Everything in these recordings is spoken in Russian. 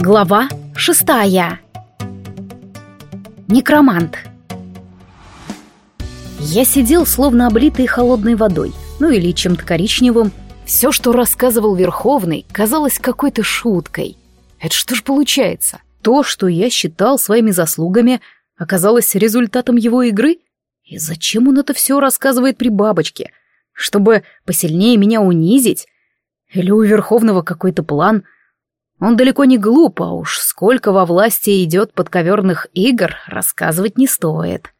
Глава шестая. Некромант. Я сидел, словно облитый холодной водой, ну или чем-то коричневым. Все, что рассказывал Верховный, казалось какой-то шуткой. Это что ж получается? То, что я считал своими заслугами, оказалось результатом его игры? И зачем он это все рассказывает при бабочке? Чтобы посильнее меня унизить? Или у Верховного какой-то план? Он далеко не глуп, а уж сколько во власти идет подковерных игр, рассказывать не стоит.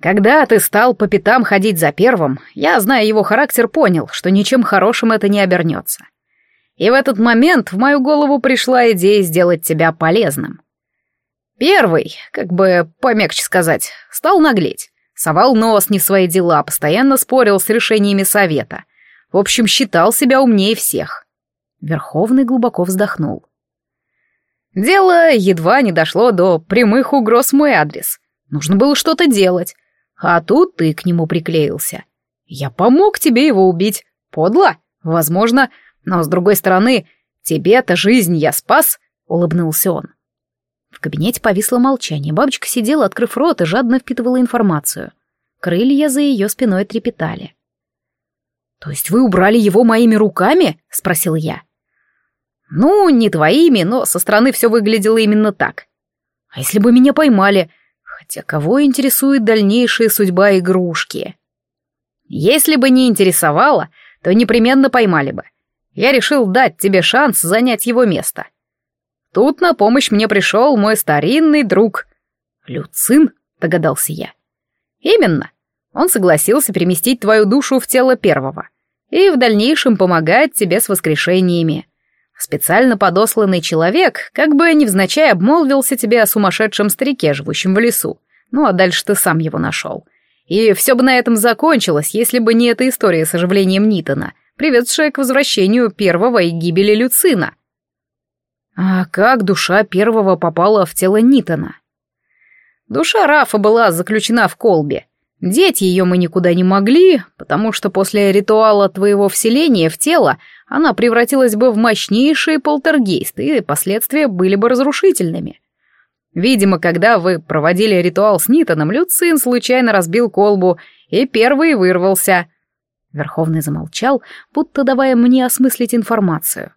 Когда ты стал по пятам ходить за первым, я, зная его характер, понял, что ничем хорошим это не обернется. И в этот момент в мою голову пришла идея сделать тебя полезным. Первый, как бы помягче сказать, стал наглеть. Совал нос не в свои дела, постоянно спорил с решениями совета. В общем, считал себя умнее всех. Верховный глубоко вздохнул. Дело едва не дошло до прямых угроз в мой адрес. Нужно было что-то делать. А тут ты к нему приклеился. Я помог тебе его убить. Подло? Возможно. Но, с другой стороны, тебе-то жизнь я спас, — улыбнулся он. В кабинете повисло молчание. Бабочка сидела, открыв рот, и жадно впитывала информацию. Крылья за ее спиной трепетали. «То есть вы убрали его моими руками?» — спросил я. «Ну, не твоими, но со стороны все выглядело именно так. А если бы меня поймали? Хотя кого интересует дальнейшая судьба игрушки?» «Если бы не интересовало, то непременно поймали бы. Я решил дать тебе шанс занять его место. Тут на помощь мне пришел мой старинный друг. Люцин, догадался я. Именно. Он согласился переместить твою душу в тело первого и в дальнейшем помогать тебе с воскрешениями. Специально подосланный человек как бы невзначай обмолвился тебе о сумасшедшем старике, живущем в лесу. Ну а дальше ты сам его нашел. И все бы на этом закончилось, если бы не эта история с оживлением Нитона, приведшая к возвращению первого и гибели Люцина. А как душа первого попала в тело Нитона? Душа Рафа была заключена в колбе. Деть ее мы никуда не могли, потому что после ритуала твоего вселения в тело она превратилась бы в мощнейший полтергейст, и последствия были бы разрушительными. Видимо, когда вы проводили ритуал с Нитоном, Люцин случайно разбил колбу, и первый вырвался. Верховный замолчал, будто давая мне осмыслить информацию.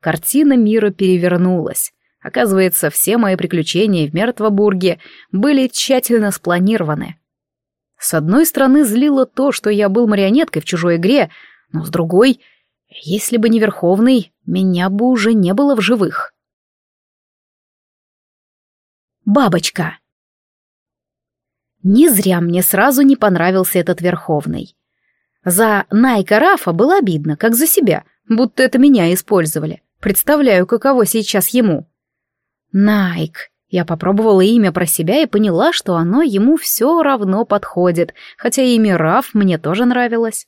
Картина мира перевернулась. Оказывается, все мои приключения в Мертвобурге были тщательно спланированы. С одной стороны, злило то, что я был марионеткой в чужой игре, но с другой, если бы не Верховный, меня бы уже не было в живых. Бабочка. Не зря мне сразу не понравился этот Верховный. За Найка Рафа было обидно, как за себя, будто это меня использовали. Представляю, каково сейчас ему. Найк. Я попробовала имя про себя и поняла, что оно ему все равно подходит, хотя имя Раф мне тоже нравилось.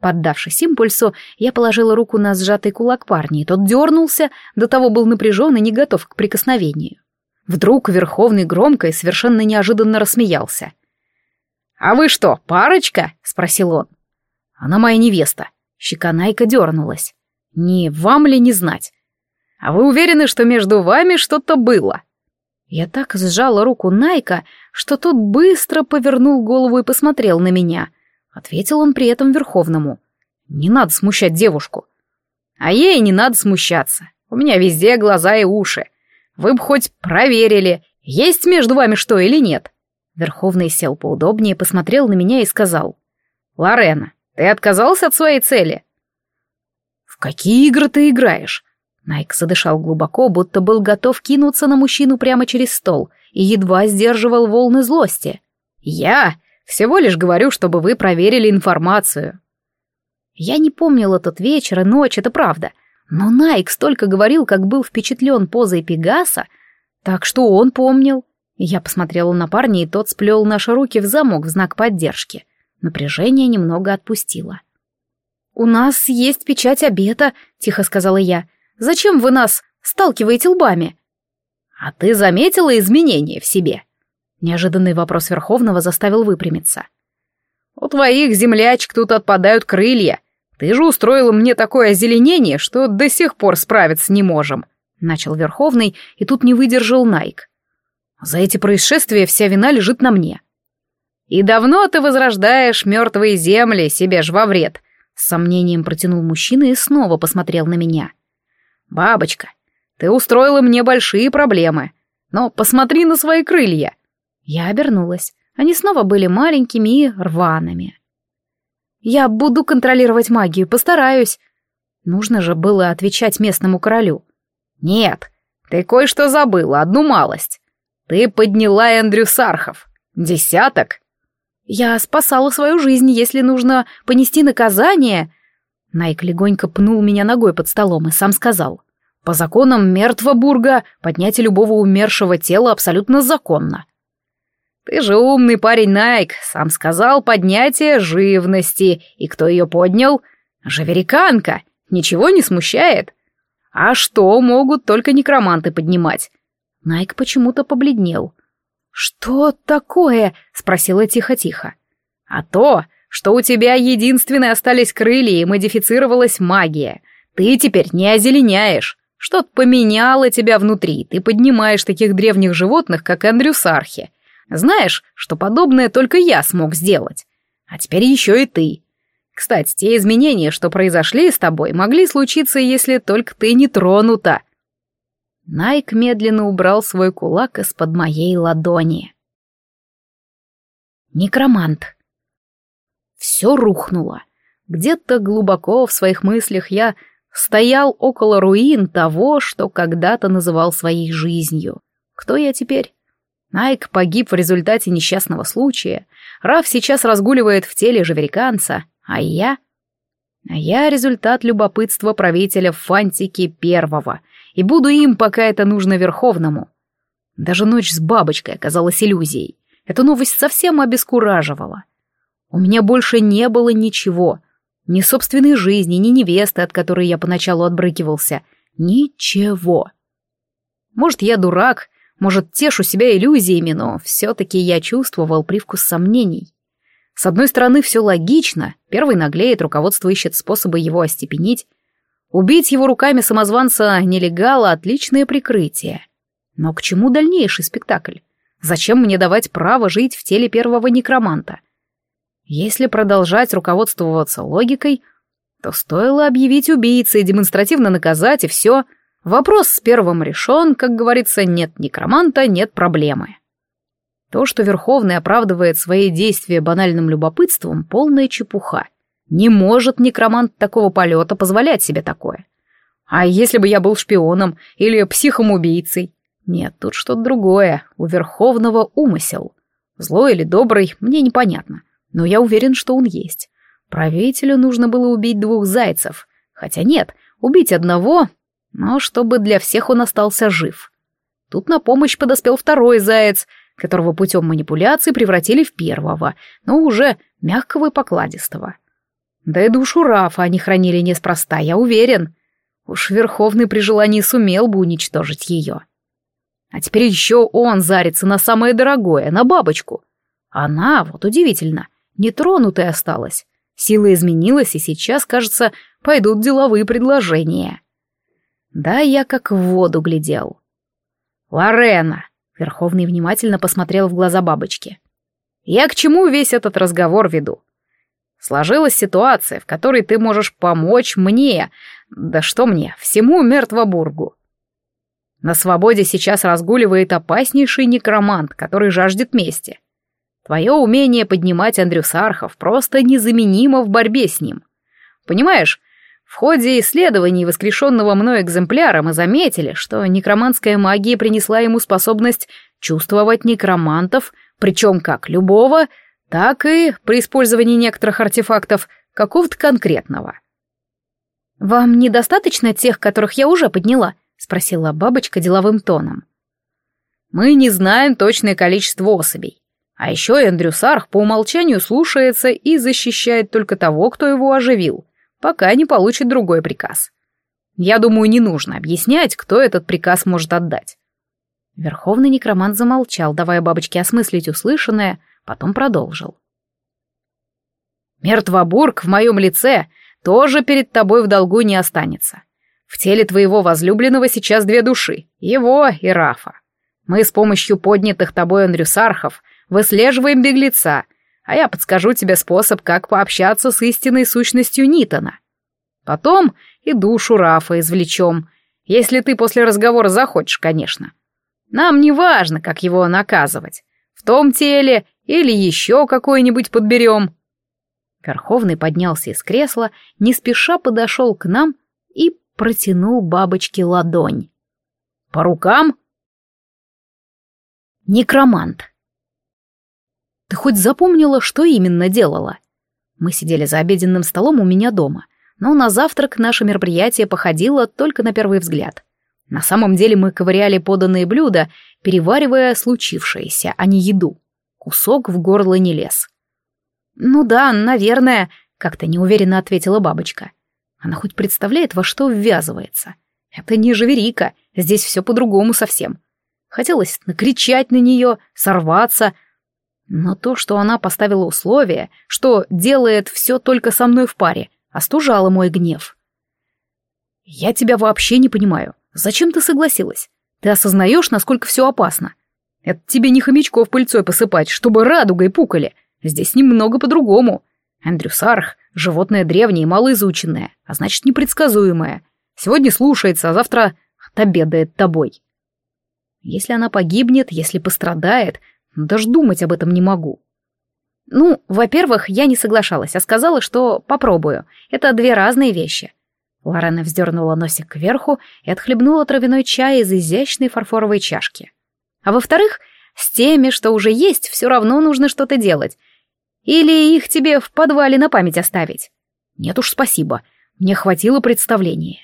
Поддавшись импульсу, я положила руку на сжатый кулак парня, и тот дернулся, до того был напряжен и не готов к прикосновению. Вдруг Верховный громко и совершенно неожиданно рассмеялся. «А вы что, парочка?» — спросил он. «Она моя невеста». Щека Найка дернулась. Не вам ли не знать? А вы уверены, что между вами что-то было? Я так сжала руку Найка, что тот быстро повернул голову и посмотрел на меня. Ответил он при этом Верховному. Не надо смущать девушку. А ей не надо смущаться. У меня везде глаза и уши. Вы бы хоть проверили, есть между вами что или нет. Верховный сел поудобнее, посмотрел на меня и сказал. «Лорена, ты отказался от своей цели?» «В какие игры ты играешь?» Найк задышал глубоко, будто был готов кинуться на мужчину прямо через стол и едва сдерживал волны злости. «Я всего лишь говорю, чтобы вы проверили информацию». Я не помнил этот вечер и ночь, это правда. Но Найк столько говорил, как был впечатлен позой Пегаса, так что он помнил. Я посмотрела на парня, и тот сплел наши руки в замок в знак поддержки. Напряжение немного отпустило. «У нас есть печать обета», — тихо сказала я. «Зачем вы нас сталкиваете лбами?» «А ты заметила изменения в себе?» Неожиданный вопрос Верховного заставил выпрямиться. «У твоих землячек тут отпадают крылья. Ты же устроила мне такое озеленение, что до сих пор справиться не можем. — начал Верховный, и тут не выдержал Найк. «За эти происшествия вся вина лежит на мне». «И давно ты возрождаешь мертвые земли, себе ж во вред», — с сомнением протянул мужчина и снова посмотрел на меня. «Бабочка, ты устроила мне большие проблемы, но посмотри на свои крылья». Я обернулась. Они снова были маленькими и рваными. «Я буду контролировать магию, постараюсь», Нужно же было отвечать местному королю. «Нет, ты кое-что забыла, одну малость. Ты подняла Эндрю Сархов. Десяток?» «Я спасала свою жизнь, если нужно понести наказание...» Найк легонько пнул меня ногой под столом и сам сказал. «По законам Мертвобурга поднятие любого умершего тела абсолютно законно». «Ты же умный парень, Найк, сам сказал поднятие живности. И кто ее поднял? Живериканка. Ничего не смущает? А что могут только некроманты поднимать? Найк почему-то побледнел. «Что такое?» — спросила тихо-тихо. «А то, что у тебя единственные остались крылья и модифицировалась магия. Ты теперь не озеленяешь. Что-то поменяло тебя внутри, ты поднимаешь таких древних животных, как Эндрю Сархи. Знаешь, что подобное только я смог сделать. А теперь еще и ты. Кстати, те изменения, что произошли с тобой, могли случиться, если только ты не тронута. Найк медленно убрал свой кулак из-под моей ладони. Некромант. Все рухнуло. Где-то глубоко в своих мыслях я стоял около руин того, что когда-то называл своей жизнью. Кто я теперь? Найк погиб в результате несчастного случая. Раф сейчас разгуливает в теле живериканца. А я? А я результат любопытства правителя Фантики Первого, и буду им, пока это нужно Верховному. Даже ночь с бабочкой оказалась иллюзией. Эта новость совсем обескураживала. У меня больше не было ничего. Ни собственной жизни, ни невесты, от которой я поначалу отбрыкивался. Ничего. Может, я дурак, может, тешу себя иллюзиями, но все-таки я чувствовал привкус сомнений. С одной стороны, все логично, первый наглеет, руководство ищет способы его остепенить. Убить его руками самозванца нелегала — отличное прикрытие. Но к чему дальнейший спектакль? Зачем мне давать право жить в теле первого некроманта? Если продолжать руководствоваться логикой, то стоило объявить убийцей, демонстративно наказать, и все. Вопрос с первым решен, как говорится, нет некроманта, нет проблемы. То, что Верховный оправдывает свои действия банальным любопытством, полная чепуха. Не может некромант такого полета позволять себе такое. А если бы я был шпионом или психом-убийцей? Нет, тут что-то другое. У Верховного умысел. Злой или добрый, мне непонятно. Но я уверен, что он есть. Правителю нужно было убить двух зайцев. Хотя нет, убить одного, но чтобы для всех он остался жив. Тут на помощь подоспел второй заяц — которого путем манипуляций превратили в первого, но уже мягкого и покладистого. Да и душу Рафа они хранили неспроста, я уверен. Уж Верховный при желании сумел бы уничтожить ее. А теперь еще он зарится на самое дорогое, на бабочку. Она, вот удивительно, нетронутая осталась. Сила изменилась, и сейчас, кажется, пойдут деловые предложения. Да, я как в воду глядел. «Лорена, Верховный внимательно посмотрел в глаза бабочки. «Я к чему весь этот разговор веду? Сложилась ситуация, в которой ты можешь помочь мне, да что мне, всему Мертвобургу. На свободе сейчас разгуливает опаснейший некромант, который жаждет мести. Твое умение поднимать Андрюсархов просто незаменимо в борьбе с ним. Понимаешь, в ходе исследований воскрешенного мной экземпляра мы заметили, что некроманская магия принесла ему способность чувствовать некромантов, причем как любого, так и при использовании некоторых артефактов какого-то конкретного. «Вам недостаточно тех, которых я уже подняла?» — спросила бабочка деловым тоном. «Мы не знаем точное количество особей. А еще Эндрю Сарх по умолчанию слушается и защищает только того, кто его оживил пока не получит другой приказ. Я думаю, не нужно объяснять, кто этот приказ может отдать. Верховный некромант замолчал, давая бабочке осмыслить услышанное, потом продолжил. Мертвобург в моем лице тоже перед тобой в долгу не останется. В теле твоего возлюбленного сейчас две души, его и Рафа. Мы с помощью поднятых тобой андрюсархов выслеживаем беглеца, а я подскажу тебе способ, как пообщаться с истинной сущностью Нитона. Потом и душу Рафа извлечем, если ты после разговора захочешь, конечно. Нам не важно, как его наказывать. В том теле или еще какое-нибудь подберем. Верховный поднялся из кресла, не спеша подошел к нам и протянул бабочке ладонь. «По рукам?» Некромант. Ты хоть запомнила, что именно делала? Мы сидели за обеденным столом у меня дома, но на завтрак наше мероприятие походило только на первый взгляд. На самом деле мы ковыряли поданные блюда, переваривая случившееся, а не еду. Кусок в горло не лез. «Ну да, наверное», — как-то неуверенно ответила бабочка. «Она хоть представляет, во что ввязывается? Это не Живерика, здесь все по-другому совсем. Хотелось накричать на нее, сорваться. Но то, что она поставила условие, что делает все только со мной в паре, остужало мой гнев. «Я тебя вообще не понимаю. Зачем ты согласилась? Ты осознаешь, насколько все опасно? Это тебе не хомячков пыльцой посыпать, чтобы радугой пукали. Здесь немного по-другому. Андрюсарх — животное древнее и малоизученное, а значит непредсказуемое. Сегодня слушается, а завтра отобедает тобой. Если она погибнет, если пострадает, даже думать об этом не могу. Ну, во-первых, я не соглашалась, а сказала, что попробую. Это две разные вещи. Лорена вздернула носик кверху и отхлебнула травяной чай из изящной фарфоровой чашки. А во-вторых, с теми, что уже есть, все равно нужно что-то делать. Или их тебе в подвале на память оставить. Нет уж, спасибо. Мне хватило представления.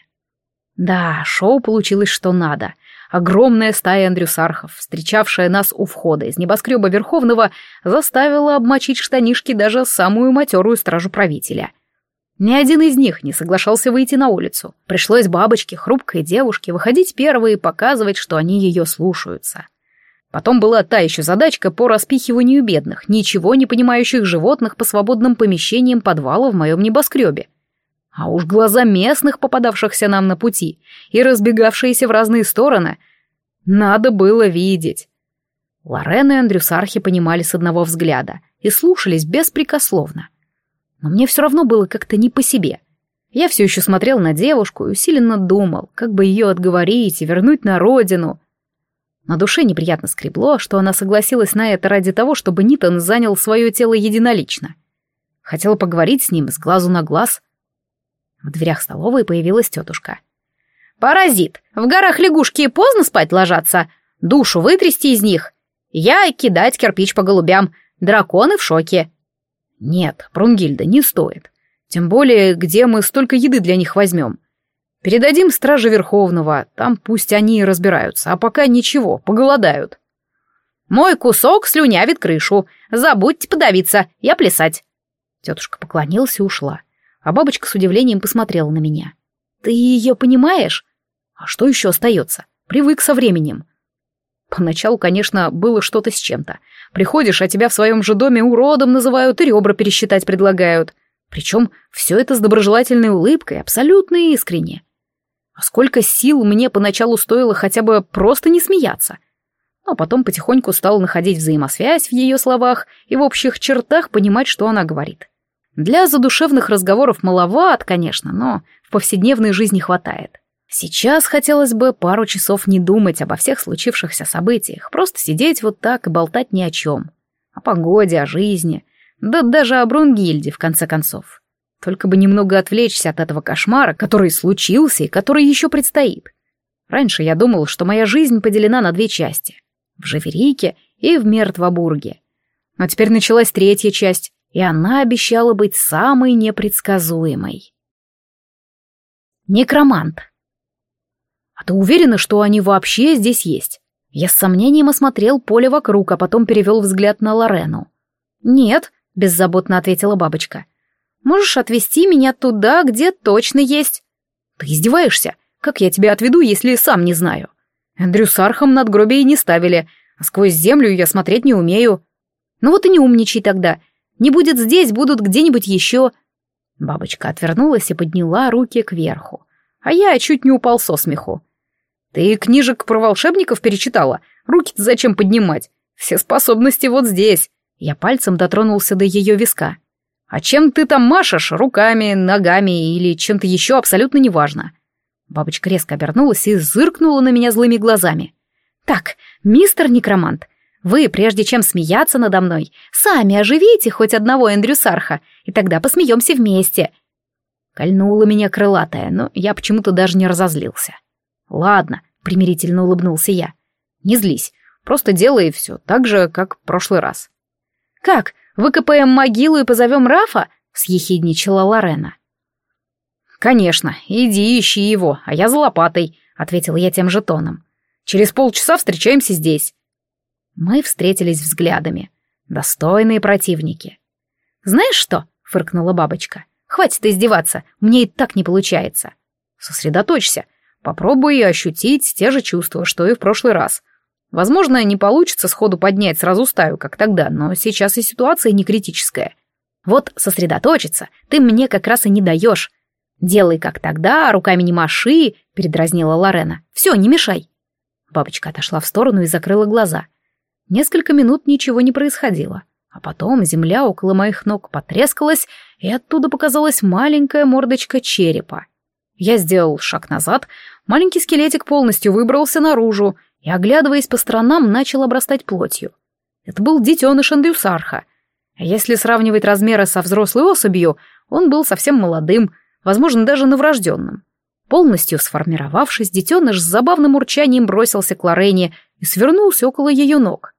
Да, шоу получилось что надо. Огромная стая андрюсархов, встречавшая нас у входа из небоскреба Верховного, заставила обмочить штанишки даже самую матерую стражу правителя. Ни один из них не соглашался выйти на улицу. Пришлось бабочке, хрупкой девушке, выходить первой и показывать, что они ее слушаются. Потом была та еще задачка по распихиванию бедных, ничего не понимающих животных по свободным помещениям подвала в моем небоскребе. А уж глаза местных, попадавшихся нам на пути, и разбегавшиеся в разные стороны, надо было видеть. Лорен и Андрюсархи понимали с одного взгляда и слушались беспрекословно. Но мне все равно было как-то не по себе. Я все еще смотрел на девушку и усиленно думал, как бы ее отговорить и вернуть на родину. На душе неприятно скребло, что она согласилась на это ради того, чтобы Нитон занял свое тело единолично. Хотела поговорить с ним с глазу на глаз — в дверях столовой появилась тетушка. «Паразит! В горах лягушки поздно спать ложатся. Душу вытрясти из них. Я кидать кирпич по голубям. Драконы в шоке». «Нет, Брунгильда, не стоит. Тем более, где мы столько еды для них возьмем. Передадим страже Верховного, там пусть они и разбираются, а пока ничего, поголодают». «Мой кусок слюнявит крышу. Забудьте подавиться, я плясать». Тетушка поклонилась и ушла а бабочка с удивлением посмотрела на меня. «Ты ее понимаешь? А что еще остается? Привык со временем». Поначалу, конечно, было что-то с чем-то. Приходишь, а тебя в своем же доме уродом называют и ребра пересчитать предлагают. Причем все это с доброжелательной улыбкой, абсолютно искренне. А сколько сил мне поначалу стоило хотя бы просто не смеяться. Но потом потихоньку стал находить взаимосвязь в ее словах и в общих чертах понимать, что она говорит. Для задушевных разговоров маловат, конечно, но в повседневной жизни хватает. Сейчас хотелось бы пару часов не думать обо всех случившихся событиях, просто сидеть вот так и болтать ни о чем. О погоде, о жизни, да даже о Брунгильде, в конце концов. Только бы немного отвлечься от этого кошмара, который случился и который еще предстоит. Раньше я думал, что моя жизнь поделена на две части. В Живерике и в Мертвобурге. Но теперь началась третья часть, и она обещала быть самой непредсказуемой. Некромант. А ты уверена, что они вообще здесь есть? Я с сомнением осмотрел поле вокруг, а потом перевел взгляд на Лорену. «Нет», — беззаботно ответила бабочка. «Можешь отвезти меня туда, где точно есть». «Ты издеваешься? Как я тебя отведу, если сам не знаю? Эндрю с Архом надгробие не ставили, а сквозь землю я смотреть не умею». «Ну вот и не умничай тогда. Не будет здесь, будут где-нибудь еще...» Бабочка отвернулась и подняла руки кверху. а я чуть не упал со смеху. «Ты книжек про волшебников перечитала? Руки-то зачем поднимать? Все способности вот здесь». Я пальцем дотронулся до ее виска. «А чем ты там машешь? Руками, ногами или чем-то еще абсолютно неважно». Бабочка резко обернулась и зыркнула на меня злыми глазами. «Так, мистер некромант, вы, прежде чем смеяться надо мной, сами оживите хоть одного Эндрю Сарха, и тогда посмеемся вместе». Кольнула меня крылатая, но я почему-то даже не разозлился. «Ладно», — примирительно улыбнулся я. «Не злись, просто делай все так же, как в прошлый раз». «Как, выкопаем могилу и позовем Рафа?» — съехидничала Лорена. «Конечно, иди ищи его, а я за лопатой», — ответил я тем же тоном. «Через полчаса встречаемся здесь». Мы встретились взглядами. Достойные противники. «Знаешь что?» — фыркнула бабочка. «Хватит издеваться, мне и так не получается». «Сосредоточься. Попробуй ощутить те же чувства, что и в прошлый раз. Возможно, не получится сходу поднять сразу стаю, как тогда, но сейчас и ситуация не критическая. Вот сосредоточиться ты мне как раз и не даешь. Делай как тогда, руками не маши, передразнила Лорена. Все, не мешай. Бабочка отошла в сторону и закрыла глаза. Несколько минут ничего не происходило. А потом земля около моих ног потрескалась, и оттуда показалась маленькая мордочка черепа. Я сделал шаг назад, маленький скелетик полностью выбрался наружу и, оглядываясь по сторонам, начал обрастать плотью. Это был детеныш Андюсарха. Если сравнивать размеры со взрослой особью, он был совсем молодым, возможно, даже новорожденным. Полностью сформировавшись, детеныш с забавным урчанием бросился к Лорене и свернулся около ее ног.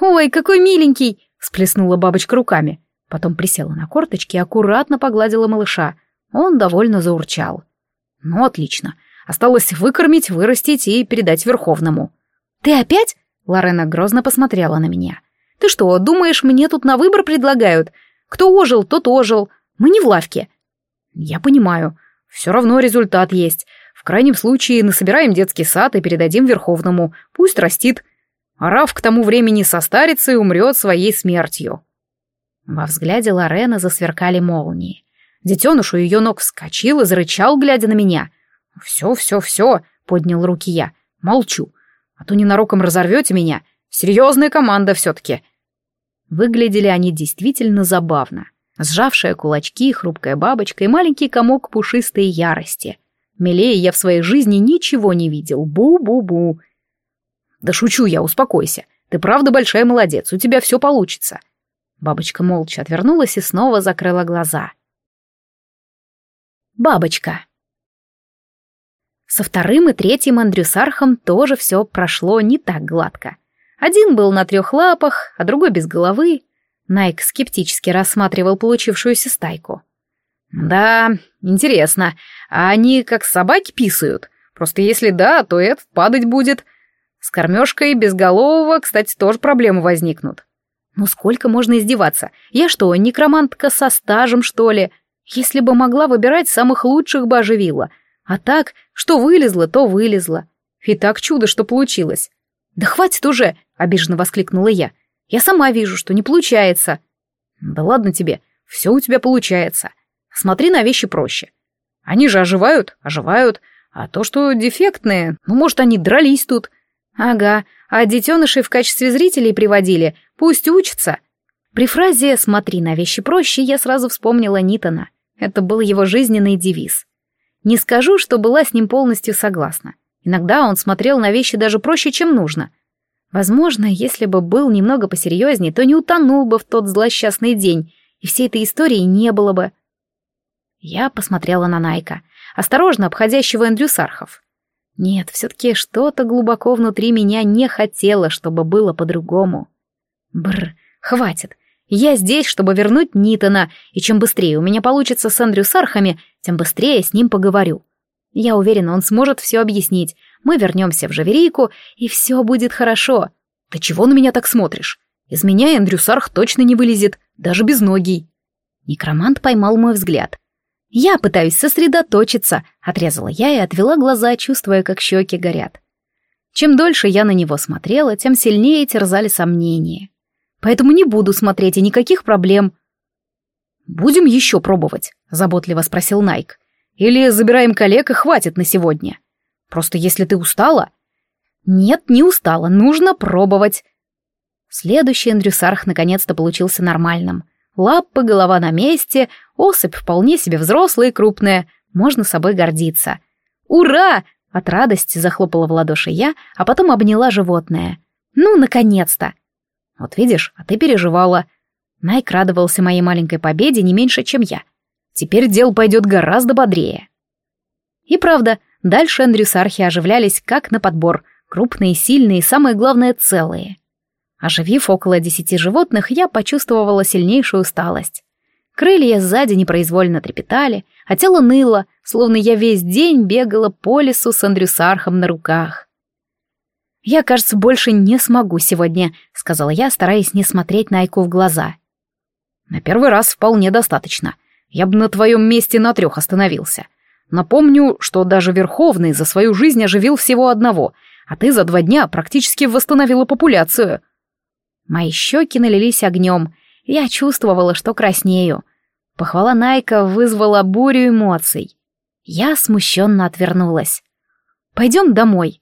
«Ой, какой миленький!» — сплеснула бабочка руками. Потом присела на корточки и аккуратно погладила малыша. Он довольно заурчал. Ну, отлично. Осталось выкормить, вырастить и передать Верховному. «Ты опять?» — Лорена грозно посмотрела на меня. «Ты что, думаешь, мне тут на выбор предлагают? Кто ожил, тот ожил. Мы не в лавке». «Я понимаю. Все равно результат есть. В крайнем случае насобираем детский сад и передадим Верховному. Пусть растит. А Раф к тому времени состарится и умрет своей смертью». Во взгляде Лорены засверкали молнии. Детеныш у ее ног вскочил и зарычал, глядя на меня. «Все, все, все», — поднял руки я. «Молчу. А то ненароком разорвете меня. Серьезная команда все-таки». Выглядели они действительно забавно. Сжавшая кулачки, хрупкая бабочка и маленький комок пушистой ярости. Милее я в своей жизни ничего не видел. Бу-бу-бу. «Да шучу я, успокойся. Ты правда большая молодец, у тебя все получится». Бабочка молча отвернулась и снова закрыла глаза. Бабочка. Со вторым и третьим Андрюсархом тоже все прошло не так гладко. Один был на трех лапах, а другой без головы. Найк скептически рассматривал получившуюся стайку. «Да, интересно, а они как собаки писают? Просто если да, то этот падать будет. С кормежкой безголового, кстати, тоже проблемы возникнут». «Ну сколько можно издеваться? Я что, некромантка со стажем, что ли?» Если бы могла выбирать, самых лучших бы оживила. А так, что вылезло, то вылезло. И так чудо, что получилось. «Да хватит уже!» — обиженно воскликнула я. «Я сама вижу, что не получается». «Да ладно тебе, все у тебя получается. Смотри на вещи проще. Они же оживают, оживают. А то, что дефектные, ну, может, они дрались тут. Ага, а детенышей в качестве зрителей приводили, пусть учатся. При фразе «смотри на вещи проще» я сразу вспомнила Нитона. Это был его жизненный девиз. Не скажу, что была с ним полностью согласна. Иногда он смотрел на вещи даже проще, чем нужно. Возможно, если бы был немного посерьезнее, то не утонул бы в тот злосчастный день, и всей этой истории не было бы. Я посмотрела на Найка, осторожно обходящего Эндрю Сархов. Нет, все-таки что-то глубоко внутри меня не хотело, чтобы было по-другому. Бр, хватит. Я здесь, чтобы вернуть Нитона, и чем быстрее у меня получится с Эндрю Сархами, тем быстрее с ним поговорю. Я уверена, он сможет все объяснить. Мы вернемся в Жаверейку, и все будет хорошо. Ты чего на меня так смотришь? Из меня Эндрю Сарх точно не вылезет, даже без ноги. Некромант поймал мой взгляд. «Я пытаюсь сосредоточиться», — отрезала я и отвела глаза, чувствуя, как щеки горят. Чем дольше я на него смотрела, тем сильнее терзали сомнения поэтому не буду смотреть и никаких проблем». «Будем еще пробовать?» — заботливо спросил Найк. Или забираем коллег и хватит на сегодня? Просто если ты устала... Нет, не устала, нужно пробовать. Следующий Эндрюсарх наконец-то получился нормальным. Лапы, голова на месте, особь вполне себе взрослая и крупная, можно собой гордиться. «Ура!» — от радости захлопала в ладоши я, а потом обняла животное. «Ну, наконец-то!» «Вот видишь, а ты переживала». Найк радовался моей маленькой победе не меньше, чем я. Теперь дело пойдет гораздо бодрее. И правда, дальше Эндрюсархи оживлялись как на подбор, крупные, сильные и, самое главное, целые. Оживив около десяти животных, я почувствовала сильнейшую усталость. Крылья сзади непроизвольно трепетали, а тело ныло, словно я весь день бегала по лесу с Андрюсархом на руках. «Я, кажется, больше не смогу сегодня», — сказала я, стараясь не смотреть Найку в глаза. «На первый раз вполне достаточно. Я бы на твоем месте на трех остановился. Напомню, что даже Верховный за свою жизнь оживил всего одного, а ты за два дня практически восстановила популяцию». Мои щеки налились огнем, я чувствовала, что краснею. Похвала Найка вызвала бурю эмоций. Я смущенно отвернулась. «Пойдем домой».